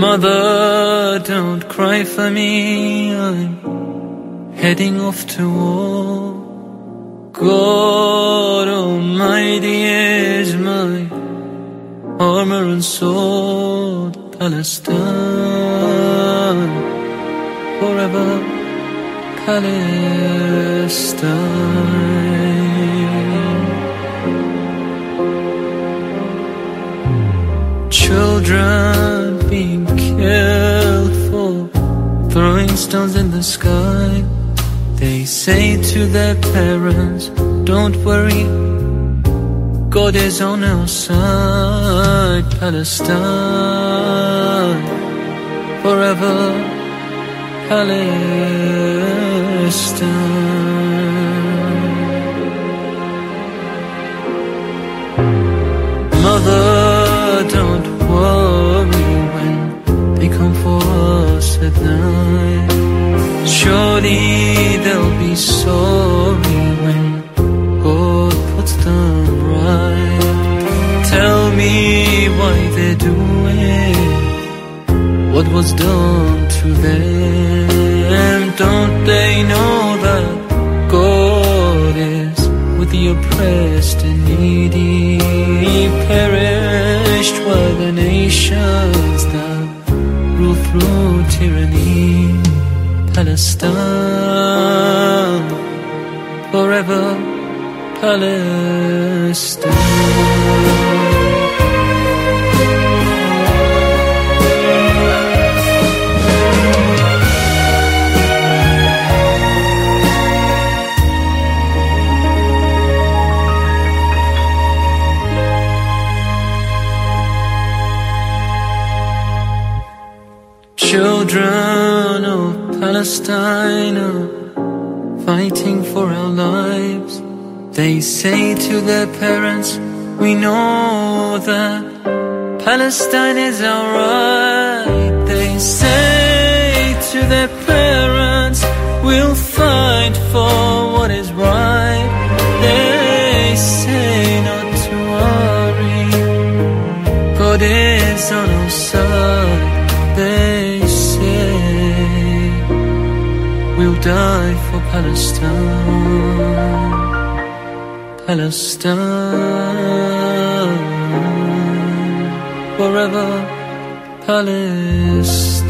Mother, don't cry for me. I'm heading off to war. God Almighty is my armor and sword. Palestine, forever Palestine. Children stones in the sky. They say to their parents, Don't worry, God is on our side. Palestine, forever Palestine. They're doing what was done to them. Don't they know that God is with the oppressed and needy? Perished were the nations that rule through tyranny. Palestine, forever Palestine. Children of Palestine are fighting for our lives. They say to their parents, We know that Palestine is our right. They say to their parents, We'll fight for what is right. They say not to worry, God is on our side. They die for Palestine, Palestine, forever Palestine.